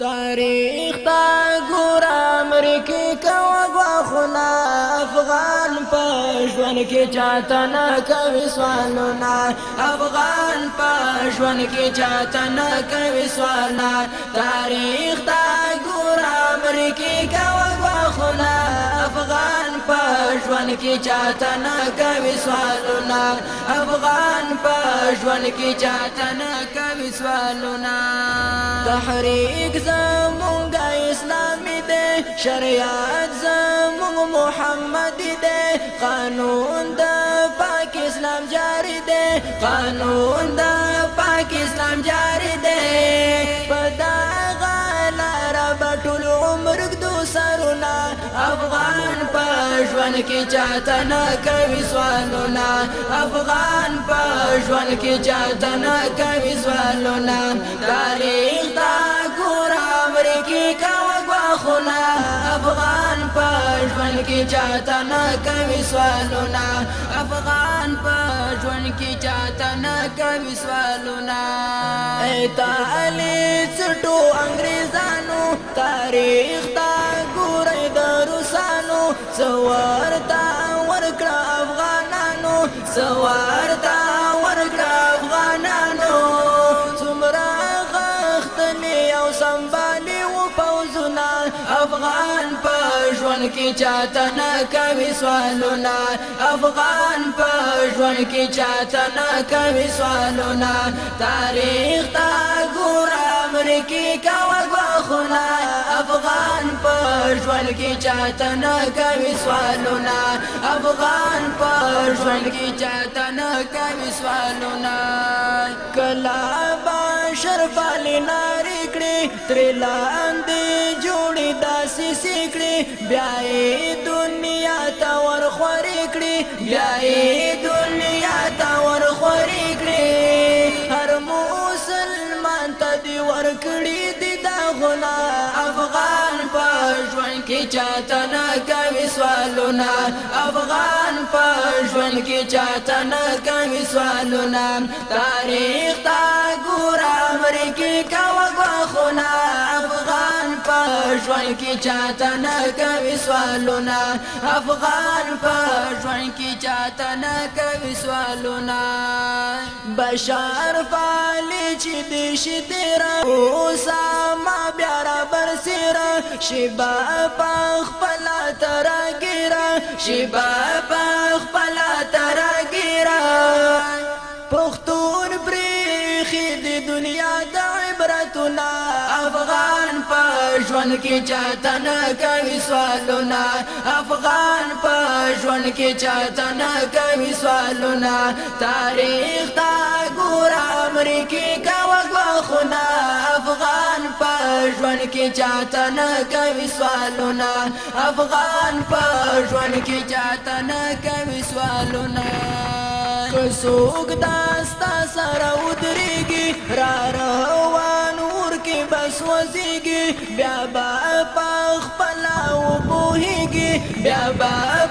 تاریخ تا ګور امریکې کوا غواخونه افغان په ژوند کې چاته نه کوي سوالونه افغان په ژوند کې چاته نه کوي سوالونه تاریخ تا ګور امریکې کوا غواخونه افغان ژوند کې چاته نه کوي سوالونه افغان په ژوند کې چاته نه کوي سوالونه تحریک زمونږ اسلامي دی شریعت زمونږ محمدي دی قانون د پاک اسلام جاری دی قانون د پاک اسلام جاری دی په دغه لاره به ټول عمر ږدو سرونه افغان په ژوند کې چاته نه کوي سوالونه افغان په ژوند کې چاته نه کوي سوالونه تاریخ تا ګور امریکې کا وغواخونه افغان په ژوند کې چاته نه کوي سوالونه افغان په ژوند کې چاته نه کوي سوالونه ایت علی چټو انګریزانو تاریخ تا سوار تا ورکړه افغانانو سوار تا ورکړه افغانانو څومره غختنی او سنبالي و پوزونه افغان په ژوند کې چاته نه کوي سوالونه افغان په ژوند کې چاته نه کوي سوالونه تاریخ ته امریکي کا وغوخنا افغان پر ژوند کې چاته نه کوي سوالونه افغان پر ژوند کې چاته نه کوي سوالونه کلا با شرف علی ناری کړي تر لاندې جوړې داسې سیکړي بیا دنیا ته ورخورې کړي بیا ورکړي دي دا غلا افغان په ژوند کې چاته نه کوي سوالونه افغان په ژوند کې چاته نه کوي سوالونه تاریخ تا ګور امریکای کا وغوخونه افغان په ژوند کې چاته نه کوي سوالونه افغان په قرآن کی چاہتا نہ کوي سوالونه بشار فالی چی دیشی تیرا اوساما بیارا برسیرا شبا پاخ پلا ترا گیرا شبا پاخ پلا ترا گیرا پختون پریخی دی دنیا دا عبرتنا افغان پا جون کی چاہتا نہ کوي سوالونه افغان ژوند کې چاته نه کوي سوالونه تاریخ تا ګور امریکای کا وغوخونه افغان په ژوند کې چاته نه کوي سوالونه افغان په ژوند کې چاته نه کوي سوالونه څوک داستا سره ودرېږي را روان ور کې بس وزيږي بیا با پخ پلا و بوهيږي بیا با